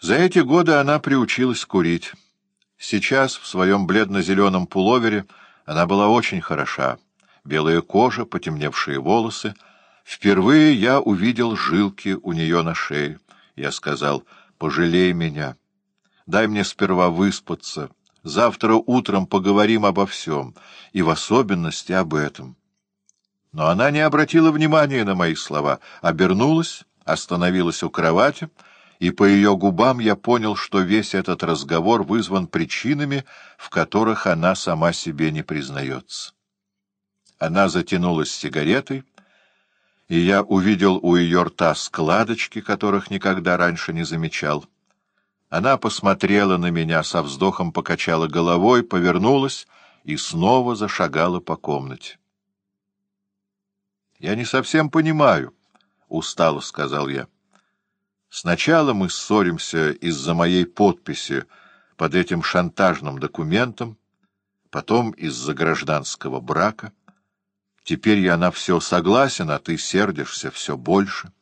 За эти годы она приучилась курить. Сейчас в своем бледно-зеленом пуловере она была очень хороша. Белая кожа, потемневшие волосы. Впервые я увидел жилки у нее на шее. Я сказал, пожалей меня. Дай мне сперва выспаться. Завтра утром поговорим обо всем, и в особенности об этом. Но она не обратила внимания на мои слова, обернулась, остановилась у кровати — и по ее губам я понял, что весь этот разговор вызван причинами, в которых она сама себе не признается. Она затянулась сигаретой, и я увидел у ее рта складочки, которых никогда раньше не замечал. Она посмотрела на меня, со вздохом покачала головой, повернулась и снова зашагала по комнате. — Я не совсем понимаю, — устало сказал я. — Сначала мы ссоримся из-за моей подписи под этим шантажным документом, потом из-за гражданского брака. Теперь я на все согласен, а ты сердишься все больше.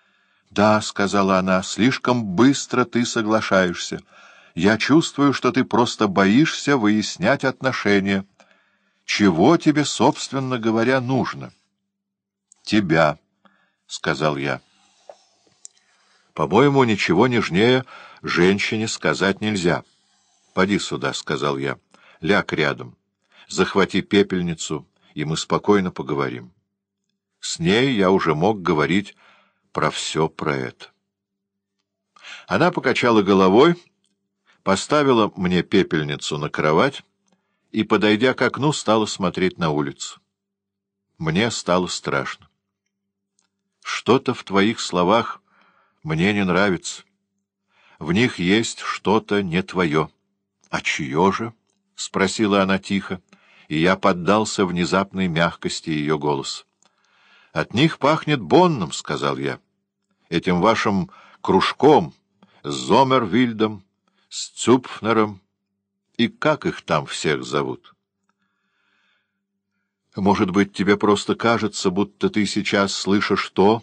— Да, — сказала она, — слишком быстро ты соглашаешься. Я чувствую, что ты просто боишься выяснять отношения. Чего тебе, собственно говоря, нужно? — Тебя, — сказал я. По-моему, ничего нежнее женщине сказать нельзя. — Поди сюда, — сказал я. — Ляг рядом. Захвати пепельницу, и мы спокойно поговорим. С ней я уже мог говорить про все про это. Она покачала головой, поставила мне пепельницу на кровать и, подойдя к окну, стала смотреть на улицу. Мне стало страшно. Что-то в твоих словах мне не нравится. В них есть что-то не твое. — А чье же? — спросила она тихо, и я поддался внезапной мягкости ее голоса. — От них пахнет Бонном, — сказал я. — Этим вашим кружком, с Зомервильдом, с Цупфнером. И как их там всех зовут? — Может быть, тебе просто кажется, будто ты сейчас слышишь то,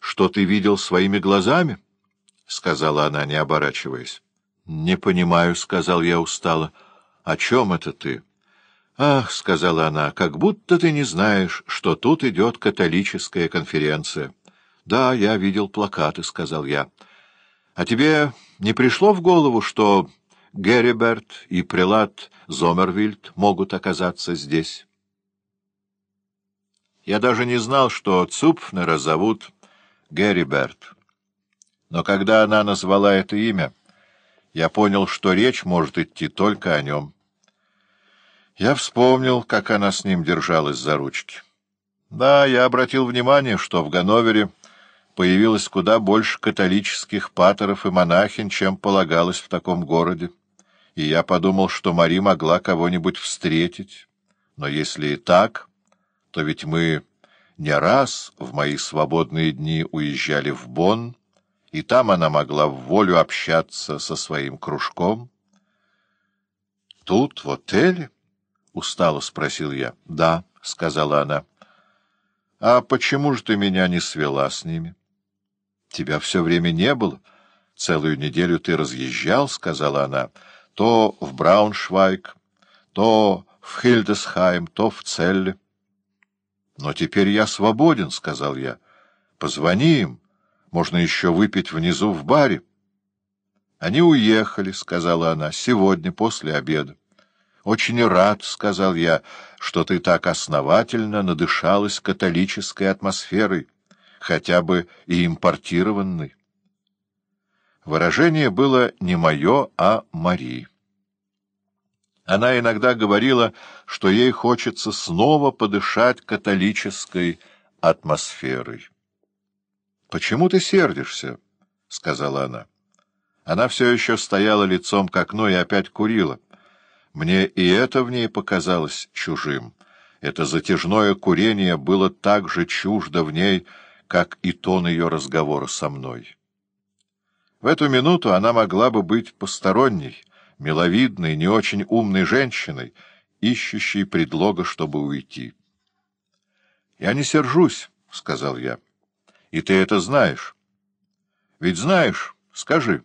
что ты видел своими глазами? — сказала она, не оборачиваясь. — Не понимаю, — сказал я устало. — О чем это ты? — Ах, — сказала она, — как будто ты не знаешь, что тут идет католическая конференция. — Да, я видел плакаты, — сказал я. — А тебе не пришло в голову, что Герриберт и прелат Зомервильд могут оказаться здесь? Я даже не знал, что Цупфнера зовут... Гэри Берт. Но когда она назвала это имя, я понял, что речь может идти только о нем. Я вспомнил, как она с ним держалась за ручки. Да, я обратил внимание, что в Ганновере появилось куда больше католических патеров и монахинь, чем полагалось в таком городе, и я подумал, что Мари могла кого-нибудь встретить. Но если и так, то ведь мы не раз в мои свободные дни уезжали в Бонн, и там она могла в волю общаться со своим кружком. — Тут, в отеле? — устало спросил я. — Да, — сказала она. — А почему же ты меня не свела с ними? — Тебя все время не было. Целую неделю ты разъезжал, — сказала она, — то в Брауншвайг, то в Хильдесхайм, то в Целле. Но теперь я свободен, — сказал я. — Позвони им. Можно еще выпить внизу в баре. — Они уехали, — сказала она, — сегодня после обеда. — Очень рад, — сказал я, — что ты так основательно надышалась католической атмосферой, хотя бы и импортированной. Выражение было не мое, а Марии. Она иногда говорила, что ей хочется снова подышать католической атмосферой. — Почему ты сердишься? — сказала она. Она все еще стояла лицом к окну и опять курила. Мне и это в ней показалось чужим. Это затяжное курение было так же чуждо в ней, как и тон ее разговора со мной. В эту минуту она могла бы быть посторонней, миловидной, не очень умной женщиной, ищущей предлога, чтобы уйти. — Я не сержусь, — сказал я. — И ты это знаешь. — Ведь знаешь, скажи.